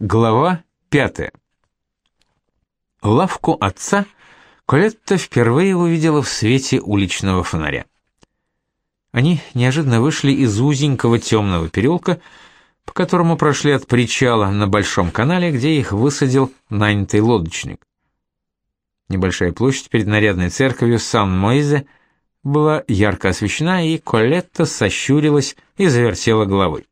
Глава пятая. Лавку отца Колетта впервые увидела в свете уличного фонаря. Они неожиданно вышли из узенького темного переулка, по которому прошли от причала на Большом канале, где их высадил нанятый лодочник. Небольшая площадь перед нарядной церковью Сан-Моизе была ярко освещена, и Колетта сощурилась и завертела головой.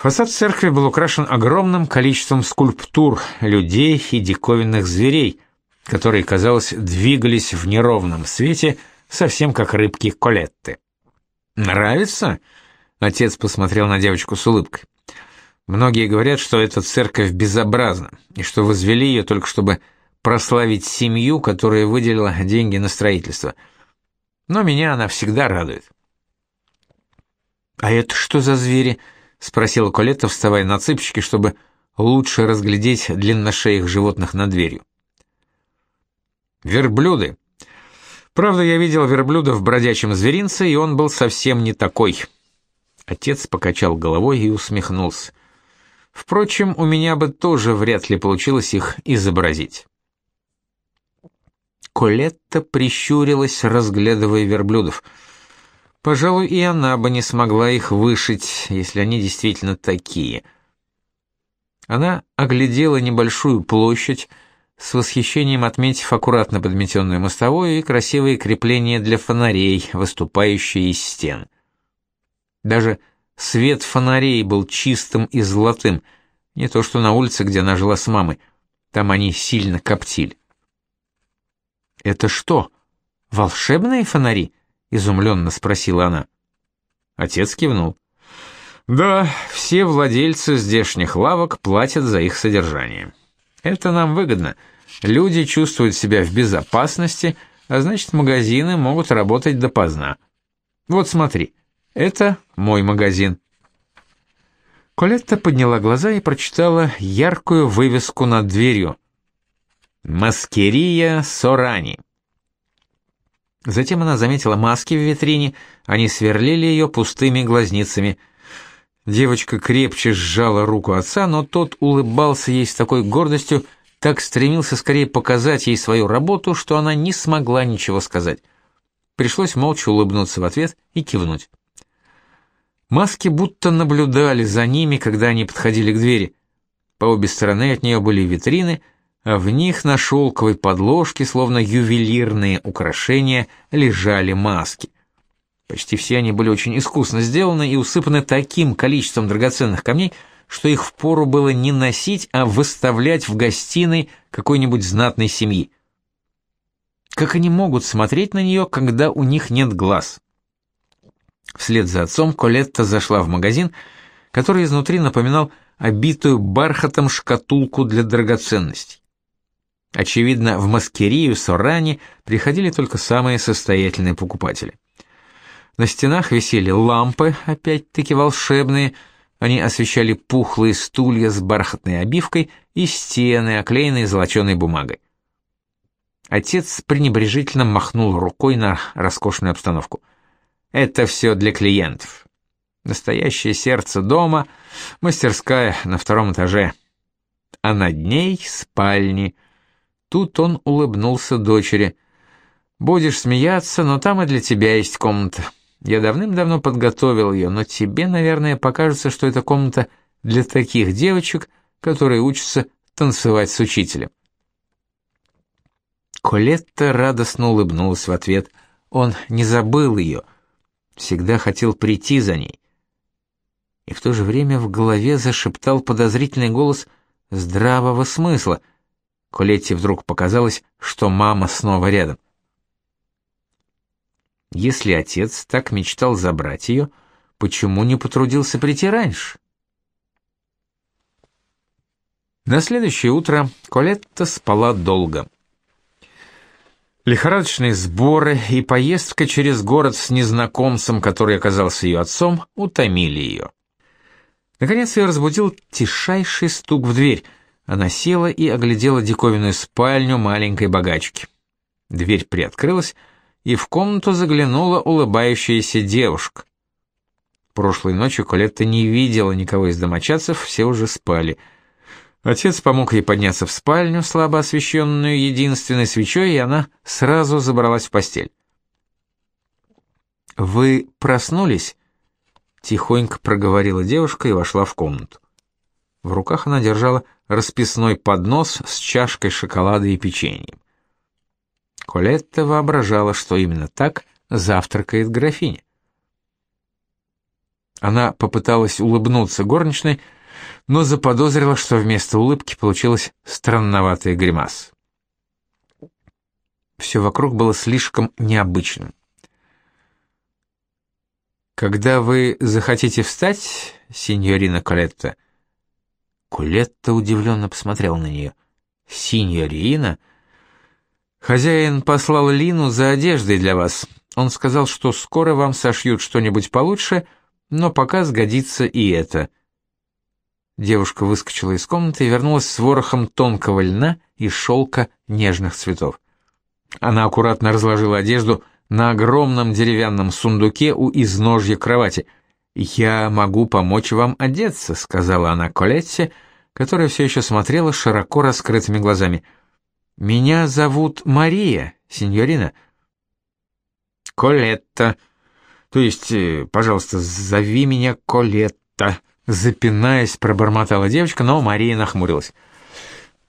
Фасад церкви был украшен огромным количеством скульптур, людей и диковинных зверей, которые, казалось, двигались в неровном свете, совсем как рыбки Колетты. «Нравится?» — отец посмотрел на девочку с улыбкой. «Многие говорят, что эта церковь безобразна, и что возвели ее только чтобы прославить семью, которая выделила деньги на строительство. Но меня она всегда радует». «А это что за звери?» Спросила Колетта, вставая на цыпочки, чтобы лучше разглядеть длинношеих животных над дверью. Верблюды. Правда, я видел верблюда в бродячем зверинце, и он был совсем не такой. Отец покачал головой и усмехнулся. Впрочем, у меня бы тоже вряд ли получилось их изобразить. Колетта прищурилась, разглядывая верблюдов — Пожалуй, и она бы не смогла их вышить, если они действительно такие. Она оглядела небольшую площадь, с восхищением отметив аккуратно подметенную мостовую и красивые крепления для фонарей, выступающие из стен. Даже свет фонарей был чистым и золотым, не то что на улице, где она жила с мамой. Там они сильно коптили. «Это что, волшебные фонари?» Изумленно спросила она. Отец кивнул. Да, все владельцы здешних лавок платят за их содержание. Это нам выгодно. Люди чувствуют себя в безопасности, а значит, магазины могут работать допоздна. Вот смотри, это мой магазин. Колетта подняла глаза и прочитала яркую вывеску над дверью. «Маскерия Сорани». Затем она заметила маски в витрине, они сверлили ее пустыми глазницами. Девочка крепче сжала руку отца, но тот улыбался ей с такой гордостью, так стремился скорее показать ей свою работу, что она не смогла ничего сказать. Пришлось молча улыбнуться в ответ и кивнуть. Маски будто наблюдали за ними, когда они подходили к двери. По обе стороны от нее были витрины — а в них на шелковой подложке, словно ювелирные украшения, лежали маски. Почти все они были очень искусно сделаны и усыпаны таким количеством драгоценных камней, что их впору было не носить, а выставлять в гостиной какой-нибудь знатной семьи. Как они могут смотреть на нее, когда у них нет глаз? Вслед за отцом Колетта зашла в магазин, который изнутри напоминал обитую бархатом шкатулку для драгоценностей. Очевидно, в Маскерию, Сорани приходили только самые состоятельные покупатели. На стенах висели лампы, опять-таки волшебные, они освещали пухлые стулья с бархатной обивкой и стены, оклеенные золоченой бумагой. Отец пренебрежительно махнул рукой на роскошную обстановку. «Это все для клиентов. Настоящее сердце дома, мастерская на втором этаже, а над ней спальни». Тут он улыбнулся дочери. «Будешь смеяться, но там и для тебя есть комната. Я давным-давно подготовил ее, но тебе, наверное, покажется, что это комната для таких девочек, которые учатся танцевать с учителем». Колетта радостно улыбнулась в ответ. Он не забыл ее, всегда хотел прийти за ней. И в то же время в голове зашептал подозрительный голос здравого смысла — Колетте вдруг показалось, что мама снова рядом. Если отец так мечтал забрать ее, почему не потрудился прийти раньше? На следующее утро Колетта спала долго. Лихорадочные сборы и поездка через город с незнакомцем, который оказался ее отцом, утомили ее. Наконец ее разбудил тишайший стук в дверь — она села и оглядела диковинную спальню маленькой богачки. Дверь приоткрылась, и в комнату заглянула улыбающаяся девушка. Прошлой ночью Колетта не видела никого из домочадцев, все уже спали. Отец помог ей подняться в спальню, слабо освещенную единственной свечой, и она сразу забралась в постель. «Вы проснулись?» — тихонько проговорила девушка и вошла в комнату. В руках она держала расписной поднос с чашкой шоколада и печеньем. Колетта воображала, что именно так завтракает графиня. Она попыталась улыбнуться горничной, но заподозрила, что вместо улыбки получилась странноватая гримас. Все вокруг было слишком необычным. «Когда вы захотите встать, сеньорина Колетта?» Колетта удивленно посмотрел на нее. «Синьорина?» «Хозяин послал Лину за одеждой для вас. Он сказал, что скоро вам сошьют что-нибудь получше, но пока сгодится и это». Девушка выскочила из комнаты и вернулась с ворохом тонкого льна и шелка нежных цветов. Она аккуратно разложила одежду на огромном деревянном сундуке у изножья кровати. «Я могу помочь вам одеться», — сказала она Колетте, которая все еще смотрела широко раскрытыми глазами. «Меня зовут Мария, сеньорина». «Колетта. То есть, э, пожалуйста, зови меня Колетта», Запинаясь, пробормотала девочка, но Мария нахмурилась.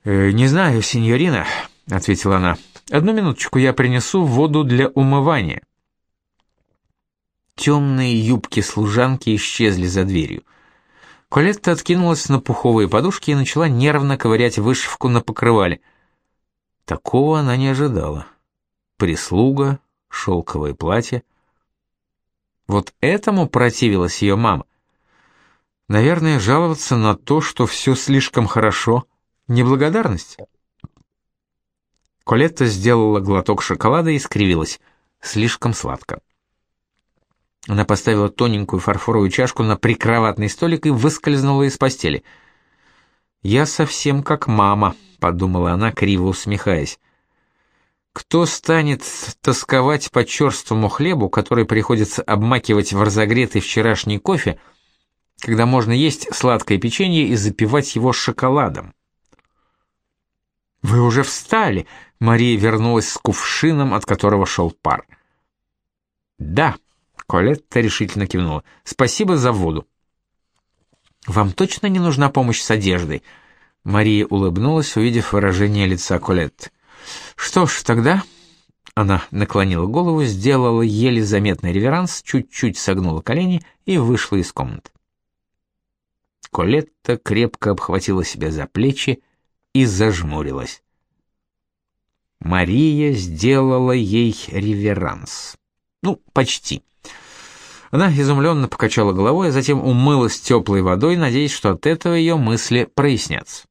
«Э, «Не знаю, сеньорина», — ответила она. «Одну минуточку, я принесу воду для умывания». Темные юбки служанки исчезли за дверью. Колетта откинулась на пуховые подушки и начала нервно ковырять вышивку на покрывале. Такого она не ожидала. Прислуга, шелковое платье. Вот этому противилась ее мама. Наверное, жаловаться на то, что все слишком хорошо, неблагодарность. Колетта сделала глоток шоколада и скривилась. Слишком сладко. Она поставила тоненькую фарфоровую чашку на прикроватный столик и выскользнула из постели. «Я совсем как мама», — подумала она, криво усмехаясь. «Кто станет тосковать по черствому хлебу, который приходится обмакивать в разогретый вчерашний кофе, — когда можно есть сладкое печенье и запивать его шоколадом. «Вы уже встали!» — Мария вернулась с кувшином, от которого шел пар. «Да», — Колетта решительно кивнула, — «спасибо за воду». «Вам точно не нужна помощь с одеждой?» Мария улыбнулась, увидев выражение лица Колетты. «Что ж, тогда...» Она наклонила голову, сделала еле заметный реверанс, чуть-чуть согнула колени и вышла из комнаты. Колетта крепко обхватила себя за плечи и зажмурилась. Мария сделала ей реверанс. Ну, почти. Она изумленно покачала головой, а затем умылась теплой водой, надеясь, что от этого ее мысли прояснятся.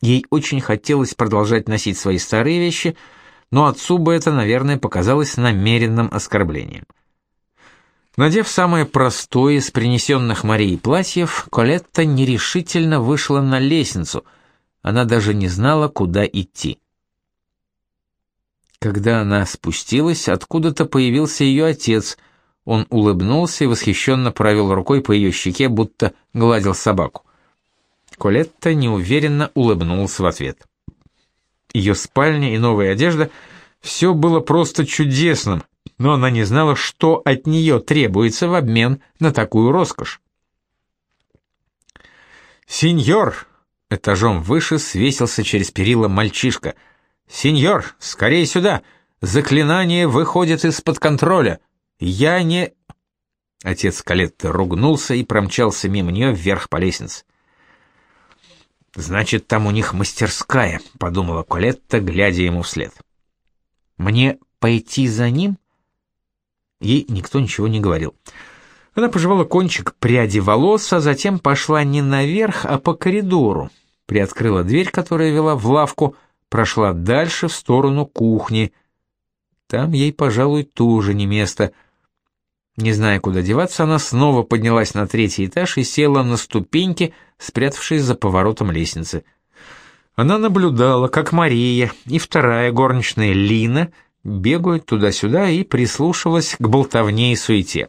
Ей очень хотелось продолжать носить свои старые вещи, но отцу бы это, наверное, показалось намеренным оскорблением. Надев самое простое из принесенных Марией платьев, Колетта нерешительно вышла на лестницу. Она даже не знала, куда идти. Когда она спустилась, откуда-то появился ее отец. Он улыбнулся и восхищенно провел рукой по ее щеке, будто гладил собаку. Колетта неуверенно улыбнулась в ответ. Ее спальня и новая одежда — все было просто чудесным — но она не знала, что от нее требуется в обмен на такую роскошь. «Сеньор!» — этажом выше свесился через перила мальчишка. «Сеньор, скорее сюда! Заклинание выходит из-под контроля! Я не...» Отец Калетты ругнулся и промчался мимо нее вверх по лестнице. «Значит, там у них мастерская», — подумала Колетта, глядя ему вслед. «Мне пойти за ним?» Ей никто ничего не говорил. Она пожевала кончик пряди волос, а затем пошла не наверх, а по коридору. Приоткрыла дверь, которая вела в лавку, прошла дальше в сторону кухни. Там ей, пожалуй, тоже не место. Не зная, куда деваться, она снова поднялась на третий этаж и села на ступеньки, спрятавшись за поворотом лестницы. Она наблюдала, как Мария и вторая горничная Лина — бегают туда-сюда и прислушивалась к болтовне и суете.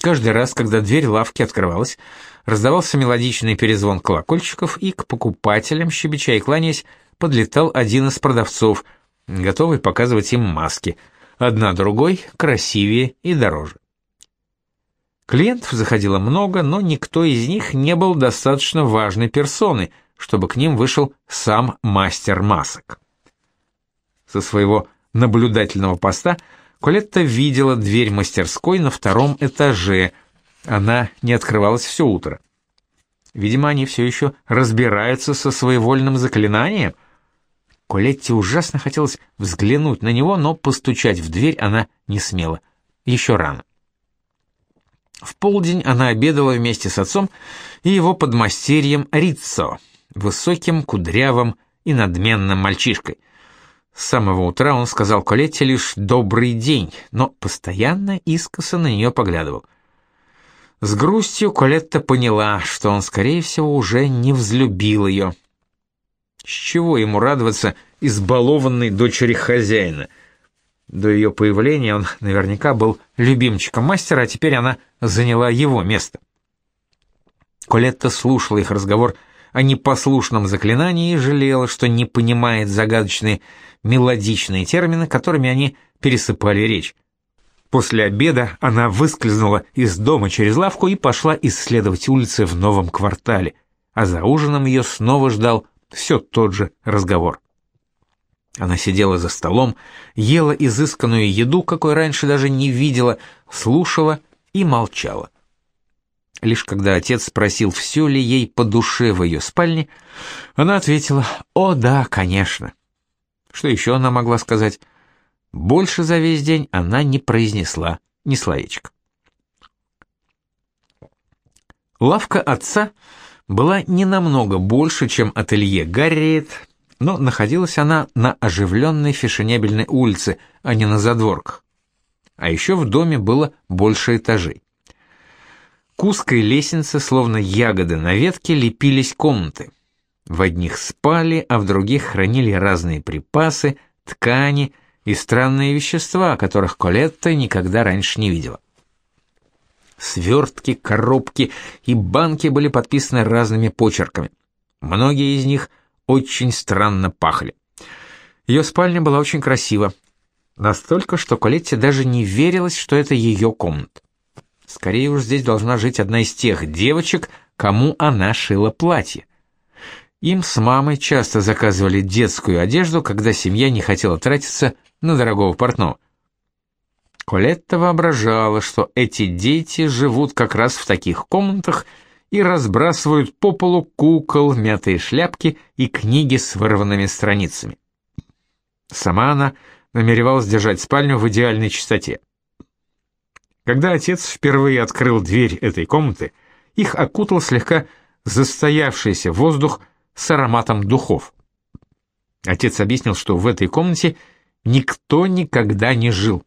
Каждый раз, когда дверь лавки открывалась, раздавался мелодичный перезвон колокольчиков, и к покупателям, щебеча и кланяясь, подлетал один из продавцов, готовый показывать им маски, одна другой красивее и дороже. Клиентов заходило много, но никто из них не был достаточно важной персоной, чтобы к ним вышел сам мастер масок. Со своего наблюдательного поста Колетта видела дверь мастерской на втором этаже. Она не открывалась все утро. Видимо, они все еще разбираются со своевольным заклинанием. Колетте ужасно хотелось взглянуть на него, но постучать в дверь она не смела. Еще рано. В полдень она обедала вместе с отцом и его подмастерьем Риццо, высоким, кудрявым и надменным мальчишкой. С самого утра он сказал Колетте лишь «добрый день», но постоянно искоса на нее поглядывал. С грустью Колетта поняла, что он, скорее всего, уже не взлюбил ее. С чего ему радоваться избалованной дочери хозяина? До ее появления он наверняка был любимчиком мастера, а теперь она заняла его место. Колетта слушала их разговор о непослушном заклинании и жалела, что не понимает загадочные мелодичные термины, которыми они пересыпали речь. После обеда она выскользнула из дома через лавку и пошла исследовать улицы в новом квартале, а за ужином ее снова ждал все тот же разговор. Она сидела за столом, ела изысканную еду, какой раньше даже не видела, слушала и молчала. Лишь когда отец спросил, все ли ей по душе в ее спальне, она ответила «О, да, конечно». Что еще она могла сказать? Больше за весь день она не произнесла ни словечка. Лавка отца была не намного больше, чем ателье Гарриет, но находилась она на оживленной фешенебельной улице, а не на задворках. А еще в доме было больше этажей. К узкой лестнице, словно ягоды на ветке, лепились комнаты. В одних спали, а в других хранили разные припасы, ткани и странные вещества, которых Колетта никогда раньше не видела. Свертки, коробки и банки были подписаны разными почерками. Многие из них очень странно пахли. Ее спальня была очень красива. Настолько, что Колетте даже не верилось, что это ее комната. Скорее уж здесь должна жить одна из тех девочек, кому она шила платье. Им с мамой часто заказывали детскую одежду, когда семья не хотела тратиться на дорогого портного. Колетта воображала, что эти дети живут как раз в таких комнатах и разбрасывают по полу кукол, мятые шляпки и книги с вырванными страницами. Сама она намеревалась держать спальню в идеальной чистоте. Когда отец впервые открыл дверь этой комнаты, их окутал слегка застоявшийся воздух с ароматом духов. Отец объяснил, что в этой комнате никто никогда не жил.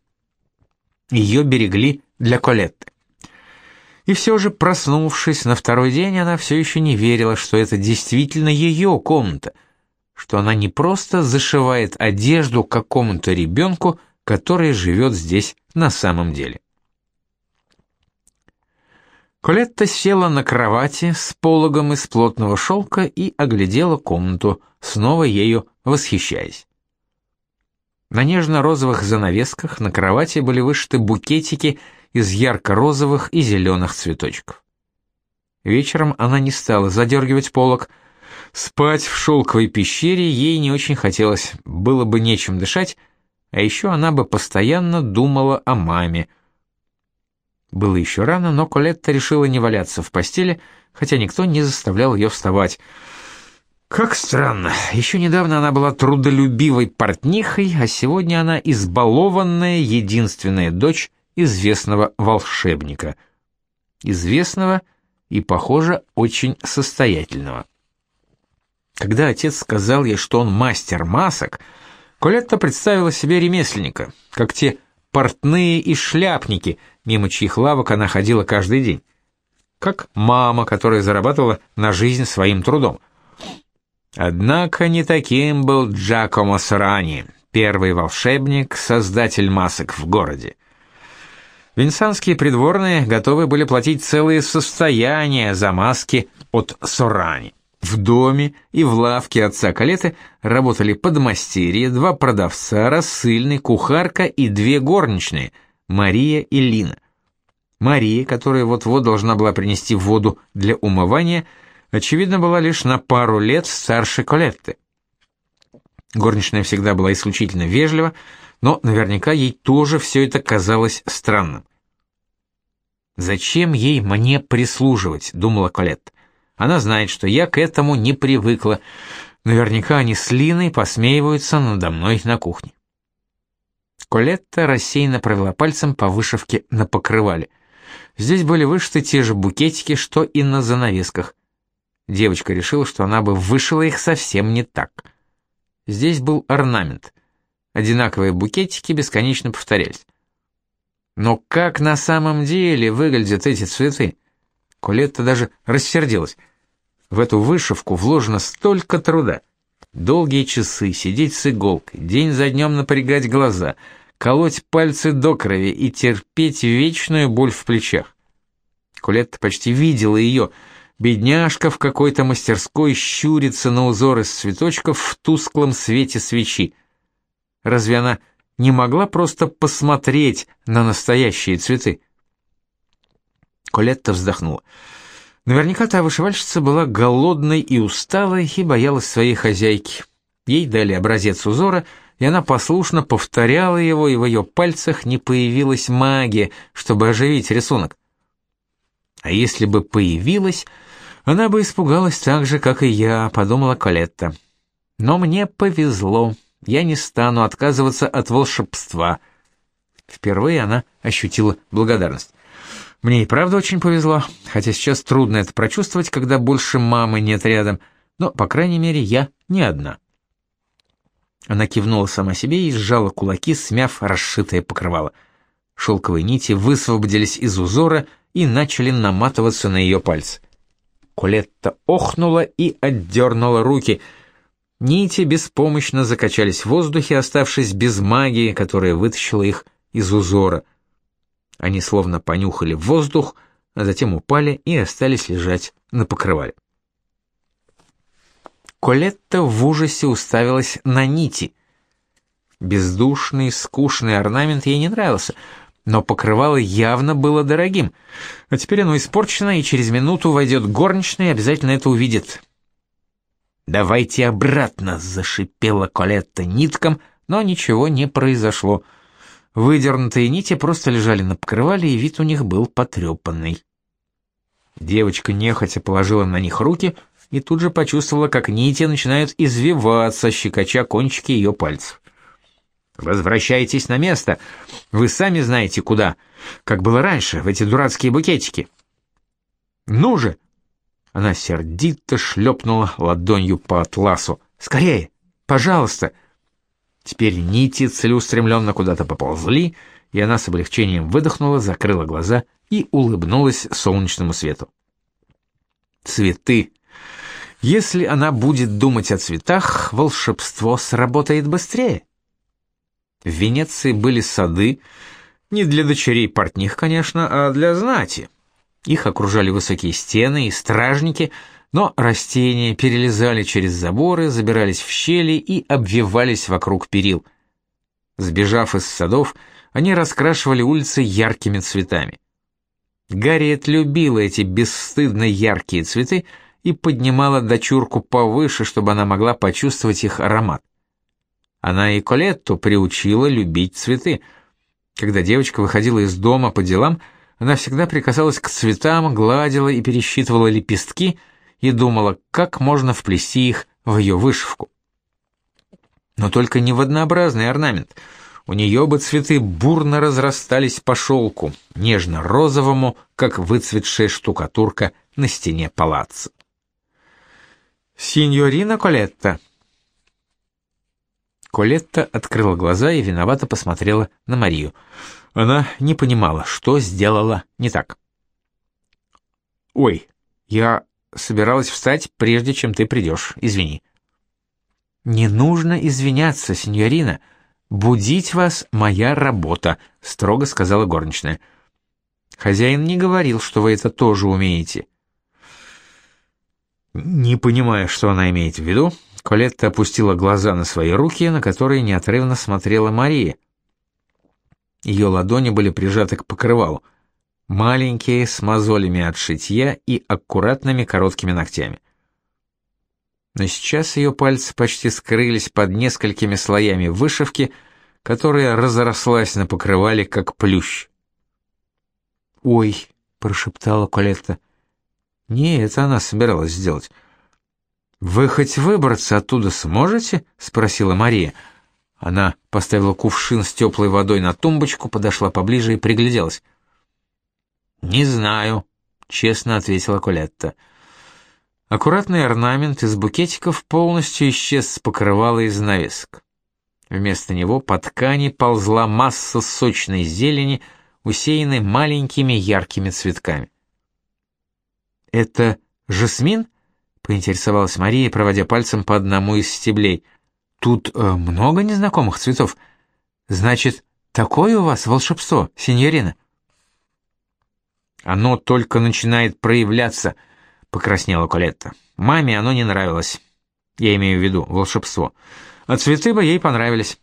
Ее берегли для Колетты. И все же, проснувшись на второй день, она все еще не верила, что это действительно ее комната, что она не просто зашивает одежду какому-то ребенку, который живет здесь на самом деле. Колетта села на кровати с пологом из плотного шелка и оглядела комнату, снова ею восхищаясь. На нежно-розовых занавесках на кровати были вышиты букетики из ярко-розовых и зеленых цветочков. Вечером она не стала задергивать полог. Спать в шелковой пещере ей не очень хотелось, было бы нечем дышать, а еще она бы постоянно думала о маме — было еще рано, но Колетта решила не валяться в постели, хотя никто не заставлял ее вставать. Как странно, еще недавно она была трудолюбивой портнихой, а сегодня она избалованная единственная дочь известного волшебника. Известного и, похоже, очень состоятельного. Когда отец сказал ей, что он мастер масок, Колетта представила себе ремесленника, как те портные и шляпники, мимо чьих лавок она ходила каждый день. Как мама, которая зарабатывала на жизнь своим трудом. Однако не таким был Джакомо Сорани, первый волшебник, создатель масок в городе. Венсанские придворные готовы были платить целые состояния за маски от Сорани. В доме и в лавке отца Калеты работали подмастерье, два продавца, рассыльный, кухарка и две горничные – Мария и Лина. Мария, которая вот-вот должна была принести воду для умывания, очевидно, была лишь на пару лет старше Колетты. Горничная всегда была исключительно вежлива, но наверняка ей тоже все это казалось странным. «Зачем ей мне прислуживать?» — думала Колетта. «Она знает, что я к этому не привыкла. Наверняка они с Линой посмеиваются надо мной на кухне». Колетта рассеянно провела пальцем по вышивке на покрывале. Здесь были вышиты те же букетики, что и на занавесках. Девочка решила, что она бы вышила их совсем не так. Здесь был орнамент. Одинаковые букетики бесконечно повторялись. Но как на самом деле выглядят эти цветы? Колетта даже рассердилась. В эту вышивку вложено столько труда. Долгие часы сидеть с иголкой, день за днем напрягать глаза, колоть пальцы до крови и терпеть вечную боль в плечах. Колетта почти видела ее, — Бедняжка в какой-то мастерской щурится на узор из цветочков в тусклом свете свечи. Разве она не могла просто посмотреть на настоящие цветы? Колетта вздохнула. Наверняка та вышивальщица была голодной и усталой и боялась своей хозяйки. Ей дали образец узора, и она послушно повторяла его, и в ее пальцах не появилась магия, чтобы оживить рисунок. А если бы появилась, она бы испугалась так же, как и я, подумала Колетта. Но мне повезло. Я не стану отказываться от волшебства. Впервые она ощутила благодарность. Мне и правда очень повезло, хотя сейчас трудно это прочувствовать, когда больше мамы нет рядом, но, по крайней мере, я не одна. Она кивнула сама себе и сжала кулаки, смяв расшитое покрывало. Шелковые нити высвободились из узора и начали наматываться на ее пальцы. Колетта охнула и отдернула руки. Нити беспомощно закачались в воздухе, оставшись без магии, которая вытащила их из узора. Они словно понюхали воздух, а затем упали и остались лежать на покрывале. Колетта в ужасе уставилась на нити. Бездушный, скучный орнамент ей не нравился — но покрывало явно было дорогим. А теперь оно испорчено, и через минуту войдет горничная и обязательно это увидит. «Давайте обратно!» — зашипела Колетта нитком, но ничего не произошло. Выдернутые нити просто лежали на покрывале, и вид у них был потрепанный. Девочка нехотя положила на них руки и тут же почувствовала, как нити начинают извиваться, щекоча кончики ее пальцев. Возвращайтесь на место. Вы сами знаете куда. Как было раньше, в эти дурацкие букетики. Ну же. Она сердито шлепнула ладонью по атласу. Скорее, пожалуйста. Теперь нити целеустремленно куда-то поползли, и она с облегчением выдохнула, закрыла глаза и улыбнулась солнечному свету. Цветы. Если она будет думать о цветах, волшебство сработает быстрее. В Венеции были сады, не для дочерей портних, конечно, а для знати. Их окружали высокие стены и стражники, но растения перелезали через заборы, забирались в щели и обвивались вокруг перил. Сбежав из садов, они раскрашивали улицы яркими цветами. Гарриет любила эти бесстыдно яркие цветы и поднимала дочурку повыше, чтобы она могла почувствовать их аромат. Она и Колетту приучила любить цветы. Когда девочка выходила из дома по делам, она всегда прикасалась к цветам, гладила и пересчитывала лепестки и думала, как можно вплести их в ее вышивку. Но только не в однообразный орнамент. У нее бы цветы бурно разрастались по шелку, нежно-розовому, как выцветшая штукатурка на стене палаца. «Синьорина Колетта», Колетта открыла глаза и виновато посмотрела на Марию. Она не понимала, что сделала не так. «Ой, я собиралась встать, прежде чем ты придешь. Извини». «Не нужно извиняться, сеньорина. Будить вас — моя работа», — строго сказала горничная. Хозяин не говорил, что вы это тоже умеете. Не понимая, что она имеет в виду, Колетта опустила глаза на свои руки, на которые неотрывно смотрела Мария. Ее ладони были прижаты к покрывалу, маленькие, с мозолями от шитья и аккуратными короткими ногтями. Но сейчас ее пальцы почти скрылись под несколькими слоями вышивки, которая разрослась на покрывале, как плющ. «Ой», — прошептала Колетта, не, это она собиралась сделать. «Вы хоть выбраться оттуда сможете?» — спросила Мария. Она поставила кувшин с теплой водой на тумбочку, подошла поближе и пригляделась. «Не знаю», — честно ответила Колетта. Аккуратный орнамент из букетиков полностью исчез с покрывала из навесок. Вместо него по ткани ползла масса сочной зелени, усеянной маленькими яркими цветками. «Это жасмин?» — поинтересовалась Мария, проводя пальцем по одному из стеблей. «Тут э, много незнакомых цветов. Значит, такое у вас волшебство, сеньорина?» «Оно только начинает проявляться», — покраснела Колетта. «Маме оно не нравилось. Я имею в виду волшебство. А цветы бы ей понравились».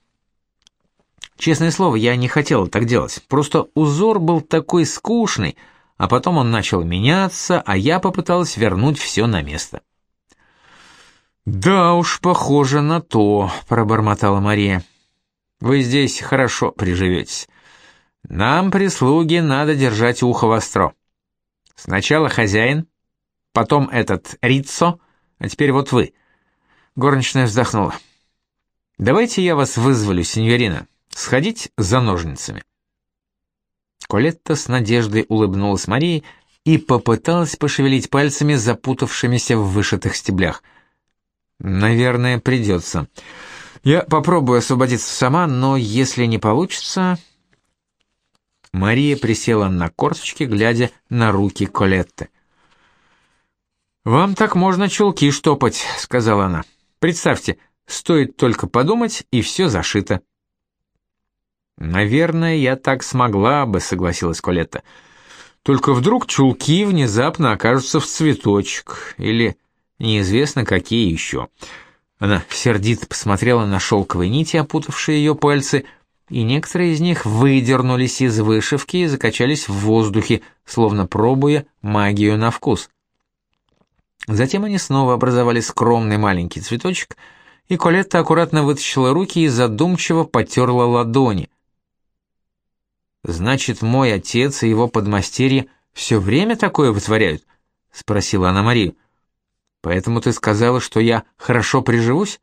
Честное слово, я не хотела так делать. Просто узор был такой скучный — а потом он начал меняться, а я попыталась вернуть все на место. «Да уж, похоже на то», — пробормотала Мария. «Вы здесь хорошо приживетесь. Нам, прислуги, надо держать ухо востро. Сначала хозяин, потом этот Риццо, а теперь вот вы». Горничная вздохнула. «Давайте я вас вызволю, сеньорина. Сходить за ножницами». Колетта с надеждой улыбнулась Марии и попыталась пошевелить пальцами, запутавшимися в вышитых стеблях. «Наверное, придется. Я попробую освободиться сама, но если не получится...» Мария присела на корточки, глядя на руки Колетты. «Вам так можно чулки штопать», — сказала она. «Представьте, стоит только подумать, и все зашито». «Наверное, я так смогла бы», — согласилась Колетта. «Только вдруг чулки внезапно окажутся в цветочек, или неизвестно какие еще». Она сердито посмотрела на шелковые нити, опутавшие ее пальцы, и некоторые из них выдернулись из вышивки и закачались в воздухе, словно пробуя магию на вкус. Затем они снова образовали скромный маленький цветочек, и Колетта аккуратно вытащила руки и задумчиво потерла ладони — Значит, мой отец и его подмастерье все время такое вытворяют? Спросила она Марию. Поэтому ты сказала, что я хорошо приживусь?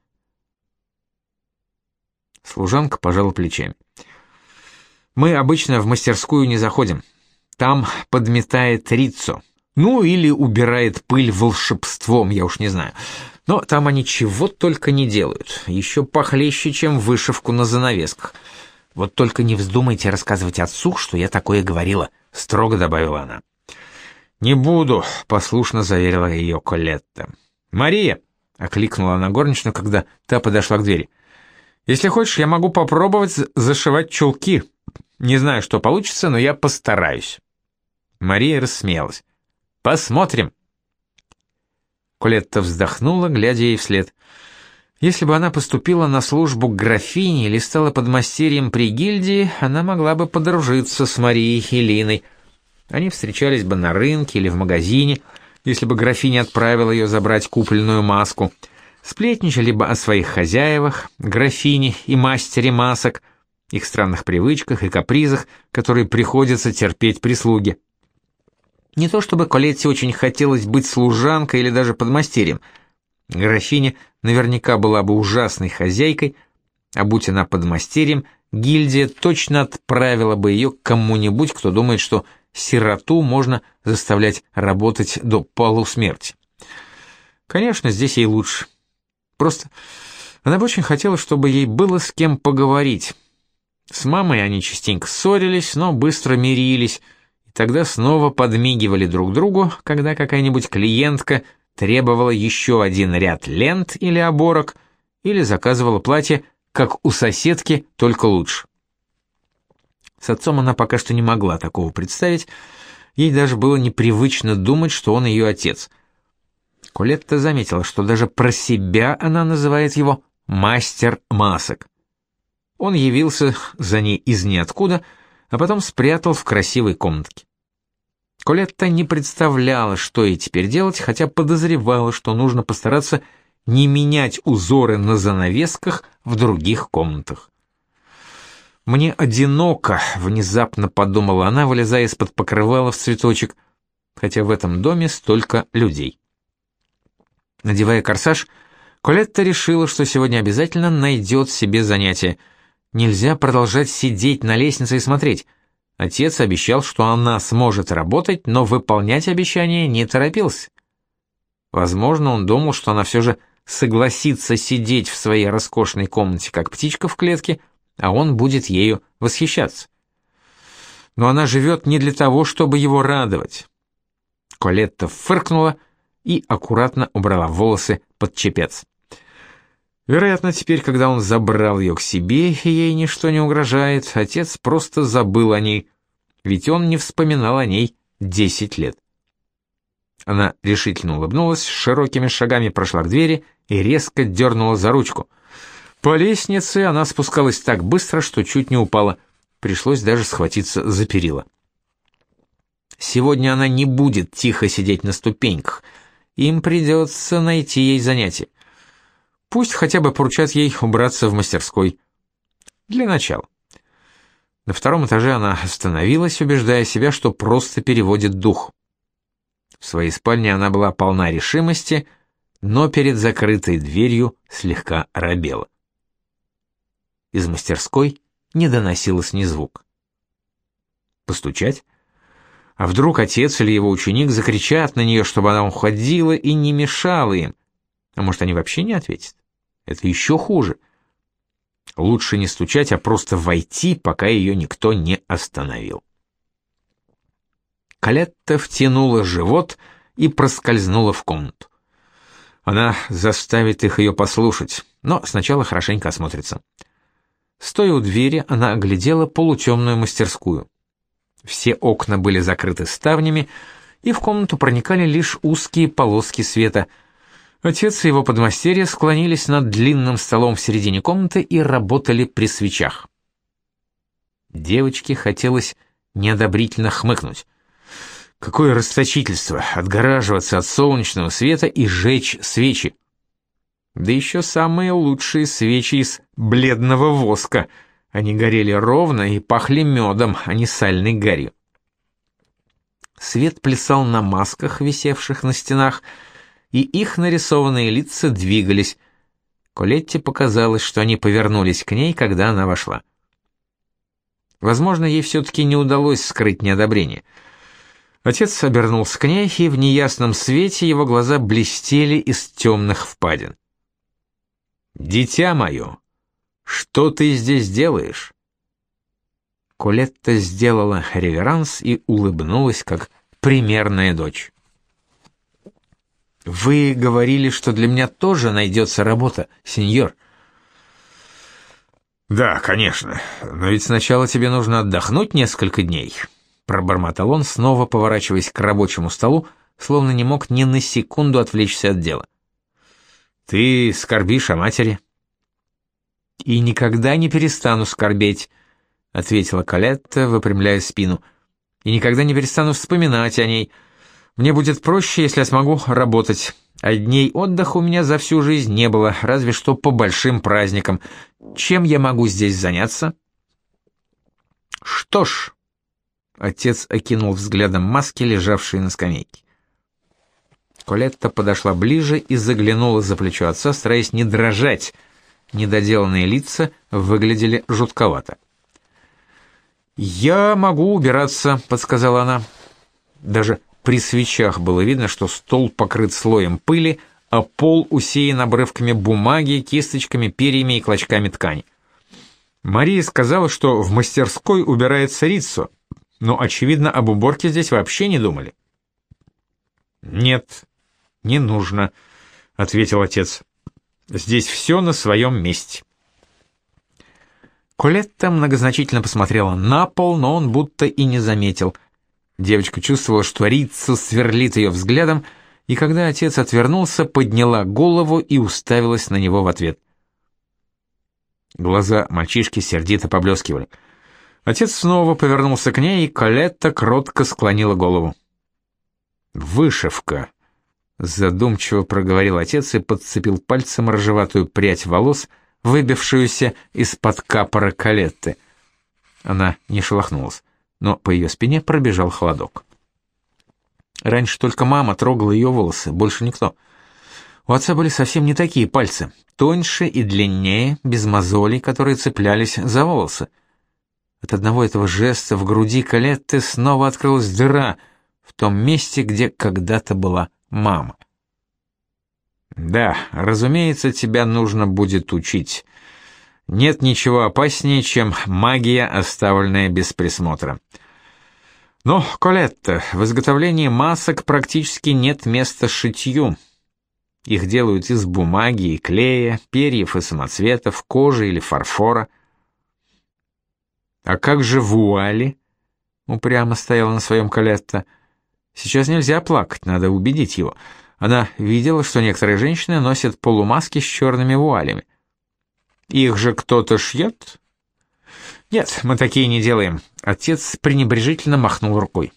Служанка пожала плечами. Мы обычно в мастерскую не заходим. Там подметает Риццо. Ну, или убирает пыль волшебством, я уж не знаю. Но там они чего только не делают. Еще похлеще, чем вышивку на занавесках. Вот только не вздумайте рассказывать отцу, что я такое говорила, строго добавила она. Не буду, послушно заверила ее Колетта. Мария, окликнула она горничную, когда та подошла к двери. Если хочешь, я могу попробовать зашивать чулки. Не знаю, что получится, но я постараюсь. Мария рассмеялась. Посмотрим. Колетта вздохнула, глядя ей вслед. Если бы она поступила на службу к графине или стала подмастерьем при гильдии, она могла бы подружиться с Марией и. Они встречались бы на рынке или в магазине, если бы графиня отправила ее забрать купленную маску. Сплетничали бы о своих хозяевах, графине и мастере масок, их странных привычках и капризах, которые приходится терпеть прислуге. Не то чтобы Колетте очень хотелось быть служанкой или даже подмастерьем – Графиня наверняка была бы ужасной хозяйкой, а будь она подмастерьем, гильдия точно отправила бы ее к кому-нибудь, кто думает, что сироту можно заставлять работать до полусмерти. Конечно, здесь ей лучше. Просто она бы очень хотела, чтобы ей было с кем поговорить. С мамой они частенько ссорились, но быстро мирились, и тогда снова подмигивали друг другу, когда какая-нибудь клиентка – требовала еще один ряд лент или оборок, или заказывала платье, как у соседки, только лучше. С отцом она пока что не могла такого представить, ей даже было непривычно думать, что он ее отец. Колетта заметила, что даже про себя она называет его «мастер масок». Он явился за ней из ниоткуда, а потом спрятал в красивой комнатке. Колетта не представляла, что ей теперь делать, хотя подозревала, что нужно постараться не менять узоры на занавесках в других комнатах. «Мне одиноко», — внезапно подумала она, вылезая из-под покрывала в цветочек, хотя в этом доме столько людей. Надевая корсаж, Колетта решила, что сегодня обязательно найдет себе занятие. Нельзя продолжать сидеть на лестнице и смотреть. Отец обещал, что она сможет работать, но выполнять обещание не торопился. Возможно, он думал, что она все же согласится сидеть в своей роскошной комнате, как птичка в клетке, а он будет ею восхищаться. Но она живет не для того, чтобы его радовать. Колетта фыркнула и аккуратно убрала волосы под чепец. Вероятно, теперь, когда он забрал ее к себе, и ей ничто не угрожает, отец просто забыл о ней, ведь он не вспоминал о ней десять лет. Она решительно улыбнулась, широкими шагами прошла к двери и резко дернула за ручку. По лестнице она спускалась так быстро, что чуть не упала. Пришлось даже схватиться за перила. Сегодня она не будет тихо сидеть на ступеньках — им придется найти ей занятие. Пусть хотя бы поручат ей убраться в мастерской. Для начала. На втором этаже она остановилась, убеждая себя, что просто переводит дух. В своей спальне она была полна решимости, но перед закрытой дверью слегка робела. Из мастерской не доносилось ни звук. Постучать? А вдруг отец или его ученик закричат на нее, чтобы она уходила и не мешала им? А может, они вообще не ответят? Это еще хуже. Лучше не стучать, а просто войти, пока ее никто не остановил. Калетта втянула живот и проскользнула в комнату. Она заставит их ее послушать, но сначала хорошенько осмотрится. Стоя у двери, она оглядела полутемную мастерскую. Все окна были закрыты ставнями, и в комнату проникали лишь узкие полоски света. Отец и его подмастерья склонились над длинным столом в середине комнаты и работали при свечах. Девочке хотелось неодобрительно хмыкнуть. Какое расточительство отгораживаться от солнечного света и жечь свечи. Да еще самые лучшие свечи из бледного воска — они горели ровно и пахли медом, а не сальной гарью. Свет плясал на масках, висевших на стенах, и их нарисованные лица двигались. Колетте показалось, что они повернулись к ней, когда она вошла. Возможно, ей все-таки не удалось скрыть неодобрение. Отец обернулся к ней, и в неясном свете его глаза блестели из темных впадин. «Дитя мое!» Что ты здесь делаешь?» Колетта сделала реверанс и улыбнулась, как примерная дочь. «Вы говорили, что для меня тоже найдется работа, сеньор». «Да, конечно, но ведь сначала тебе нужно отдохнуть несколько дней», — пробормотал он, снова поворачиваясь к рабочему столу, словно не мог ни на секунду отвлечься от дела. «Ты скорбишь о матери?» «И никогда не перестану скорбеть», — ответила Калетта, выпрямляя спину. «И никогда не перестану вспоминать о ней. Мне будет проще, если я смогу работать. А дней отдыха у меня за всю жизнь не было, разве что по большим праздникам. Чем я могу здесь заняться?» «Что ж...» — отец окинул взглядом маски, лежавшие на скамейке. Колетта подошла ближе и заглянула за плечо отца, стараясь не дрожать — Недоделанные лица выглядели жутковато. «Я могу убираться», — подсказала она. Даже при свечах было видно, что стол покрыт слоем пыли, а пол усеян обрывками бумаги, кисточками, перьями и клочками ткани. Мария сказала, что в мастерской убирается Риццо, но, очевидно, об уборке здесь вообще не думали. «Нет, не нужно», — ответил отец. Здесь все на своем месте. Колетта многозначительно посмотрела на пол, но он будто и не заметил. Девочка чувствовала, что Рица сверлит ее взглядом, и когда отец отвернулся, подняла голову и уставилась на него в ответ. Глаза мальчишки сердито поблескивали. Отец снова повернулся к ней, и Колетта кротко склонила голову. «Вышивка», — задумчиво проговорил отец и подцепил пальцем рыжеватую прядь волос, выбившуюся из-под капора Калетты. Она не шелохнулась, но по ее спине пробежал холодок. Раньше только мама трогала ее волосы, больше никто. У отца были совсем не такие пальцы, тоньше и длиннее, без мозолей, которые цеплялись за волосы. От одного этого жеста в груди Калетты снова открылась дыра в том месте, где когда-то была мама. Да, разумеется, тебя нужно будет учить. Нет ничего опаснее, чем магия, оставленная без присмотра. Но, Колетта, в изготовлении масок практически нет места шитью. Их делают из бумаги и клея, перьев и самоцветов, кожи или фарфора. А как же вуали? Упрямо стояла на своем Колетта. Сейчас нельзя плакать, надо убедить его. Она видела, что некоторые женщины носят полумаски с черными вуалями. Их же кто-то шьет? Нет, мы такие не делаем. Отец пренебрежительно махнул рукой.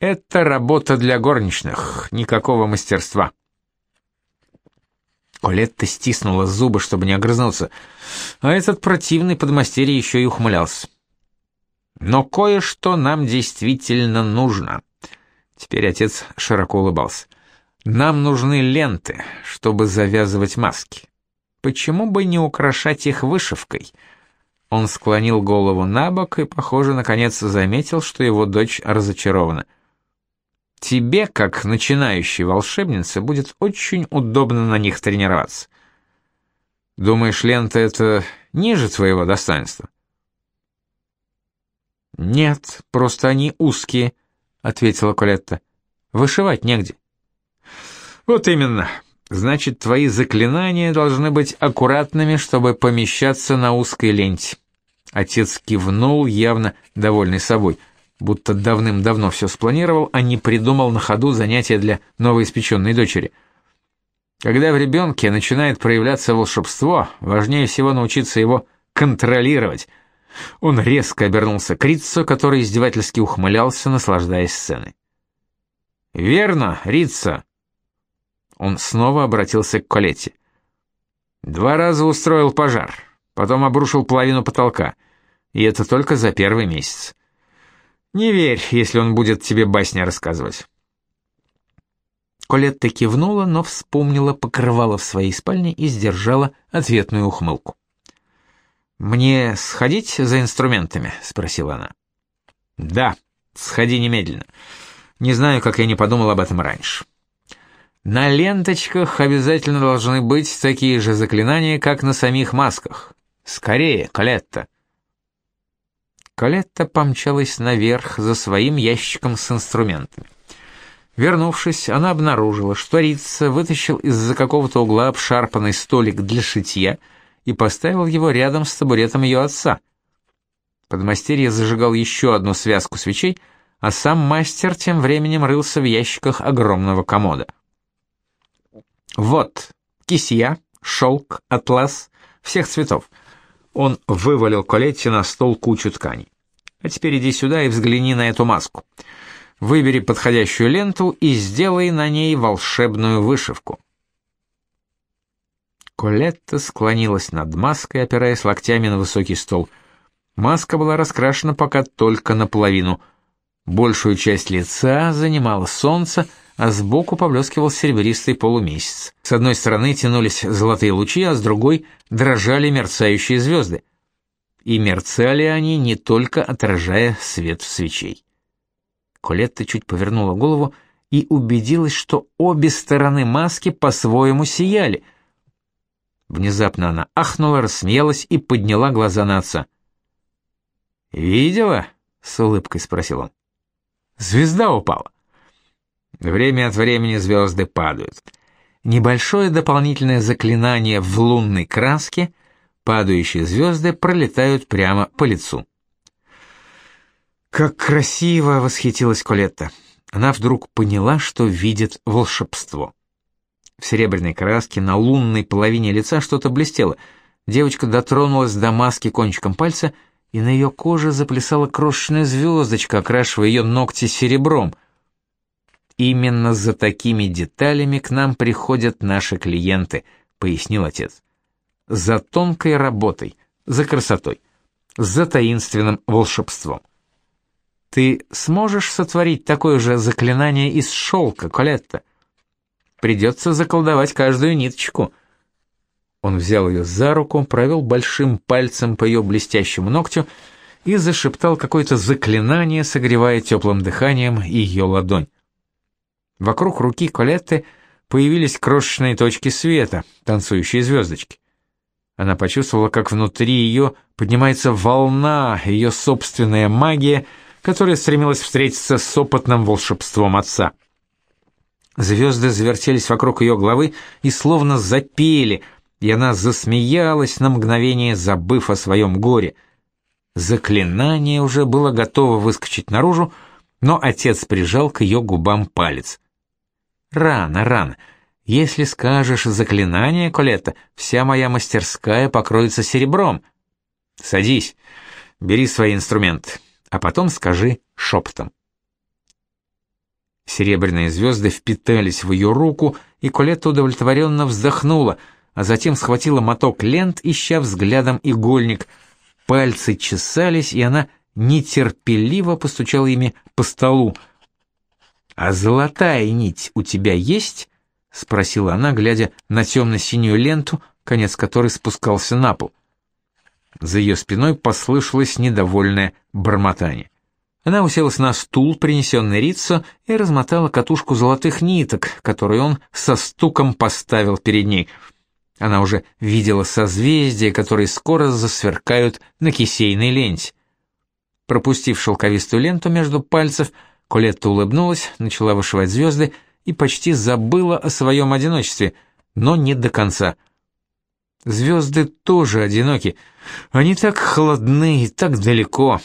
Это работа для горничных, никакого мастерства. Колетта стиснула зубы, чтобы не огрызнуться, а этот противный подмастерье еще и ухмылялся. Но кое-что нам действительно нужно. Теперь отец широко улыбался. Нам нужны ленты, чтобы завязывать маски. Почему бы не украшать их вышивкой? Он склонил голову на бок и, похоже, наконец заметил, что его дочь разочарована. Тебе, как начинающей волшебнице, будет очень удобно на них тренироваться. Думаешь, лента это ниже твоего достоинства? Нет, просто они узкие, ответила Колетта. Вышивать негде. Вот именно. Значит, твои заклинания должны быть аккуратными, чтобы помещаться на узкой ленте. Отец кивнул, явно довольный собой, будто давным-давно все спланировал, а не придумал на ходу занятия для новоиспеченной дочери. Когда в ребенке начинает проявляться волшебство, важнее всего научиться его контролировать. Он резко обернулся к Риццо, который издевательски ухмылялся, наслаждаясь сценой. «Верно, Рица!» Он снова обратился к Колетте. «Два раза устроил пожар, потом обрушил половину потолка, и это только за первый месяц. Не верь, если он будет тебе басня рассказывать». Колетта кивнула, но вспомнила покрывало в своей спальне и сдержала ответную ухмылку. «Мне сходить за инструментами?» — спросила она. «Да, сходи немедленно. Не знаю, как я не подумал об этом раньше». На ленточках обязательно должны быть такие же заклинания, как на самих масках. Скорее, Калетта. Калетта помчалась наверх за своим ящиком с инструментами. Вернувшись, она обнаружила, что Рица вытащил из-за какого-то угла обшарпанный столик для шитья и поставил его рядом с табуретом ее отца. Подмастерье зажигал еще одну связку свечей, а сам мастер тем временем рылся в ящиках огромного комода. Вот, кисья, шелк, атлас, всех цветов. Он вывалил Колетте на стол кучу тканей. А теперь иди сюда и взгляни на эту маску. Выбери подходящую ленту и сделай на ней волшебную вышивку. Колетта склонилась над маской, опираясь локтями на высокий стол. Маска была раскрашена пока только наполовину. Большую часть лица занимало солнце, а сбоку поблескивал серебристый полумесяц. С одной стороны тянулись золотые лучи, а с другой дрожали мерцающие звезды. И мерцали они не только отражая свет свечей. Колетта чуть повернула голову и убедилась, что обе стороны маски по-своему сияли. Внезапно она ахнула, рассмеялась и подняла глаза на отца. «Видела?» — с улыбкой спросил он. «Звезда упала». Время от времени звезды падают. Небольшое дополнительное заклинание в лунной краске Падающие звезды пролетают прямо по лицу. Как красиво восхитилась Колетта. Она вдруг поняла, что видит волшебство. В серебряной краске на лунной половине лица что-то блестело. Девочка дотронулась до маски кончиком пальца, и на ее коже заплясала крошечная звездочка, окрашивая ее ногти серебром. Именно за такими деталями к нам приходят наши клиенты, пояснил отец. За тонкой работой, за красотой, за таинственным волшебством. Ты сможешь сотворить такое же заклинание из шелка, Колетта? Придется заколдовать каждую ниточку. Он взял ее за руку, провел большим пальцем по ее блестящему ногтю и зашептал какое-то заклинание, согревая теплым дыханием ее ладонь. Вокруг руки Колетты появились крошечные точки света, танцующие звездочки. Она почувствовала, как внутри ее поднимается волна, ее собственная магия, которая стремилась встретиться с опытным волшебством отца. Звезды завертелись вокруг ее головы и словно запели, и она засмеялась на мгновение, забыв о своем горе. Заклинание уже было готово выскочить наружу, но отец прижал к ее губам палец. Рано, рано. Если скажешь заклинание, Колетта, вся моя мастерская покроется серебром. Садись, бери свои инструменты, а потом скажи шепотом. Серебряные звезды впитались в ее руку, и Колетта удовлетворенно вздохнула, а затем схватила моток лент, ища взглядом игольник. Пальцы чесались, и она нетерпеливо постучала ими по столу — «А золотая нить у тебя есть?» — спросила она, глядя на темно-синюю ленту, конец которой спускался на пол. За ее спиной послышалось недовольное бормотание. Она уселась на стул, принесенный Риццо, и размотала катушку золотых ниток, которую он со стуком поставил перед ней. Она уже видела созвездия, которые скоро засверкают на кисейной ленте. Пропустив шелковистую ленту между пальцев, Колетта улыбнулась, начала вышивать звезды и почти забыла о своем одиночестве, но не до конца. Звезды тоже одиноки. Они так холодны и так далеко.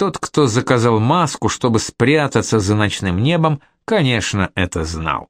Тот, кто заказал маску, чтобы спрятаться за ночным небом, конечно, это знал.